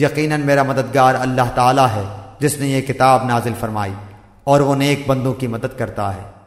یقیناً میرا مددگار اللہ تعالیٰ ہے جس نے یہ کتاب نازل فرمائی اور وہ نیک بندوں کی مدد کرتا ہے۔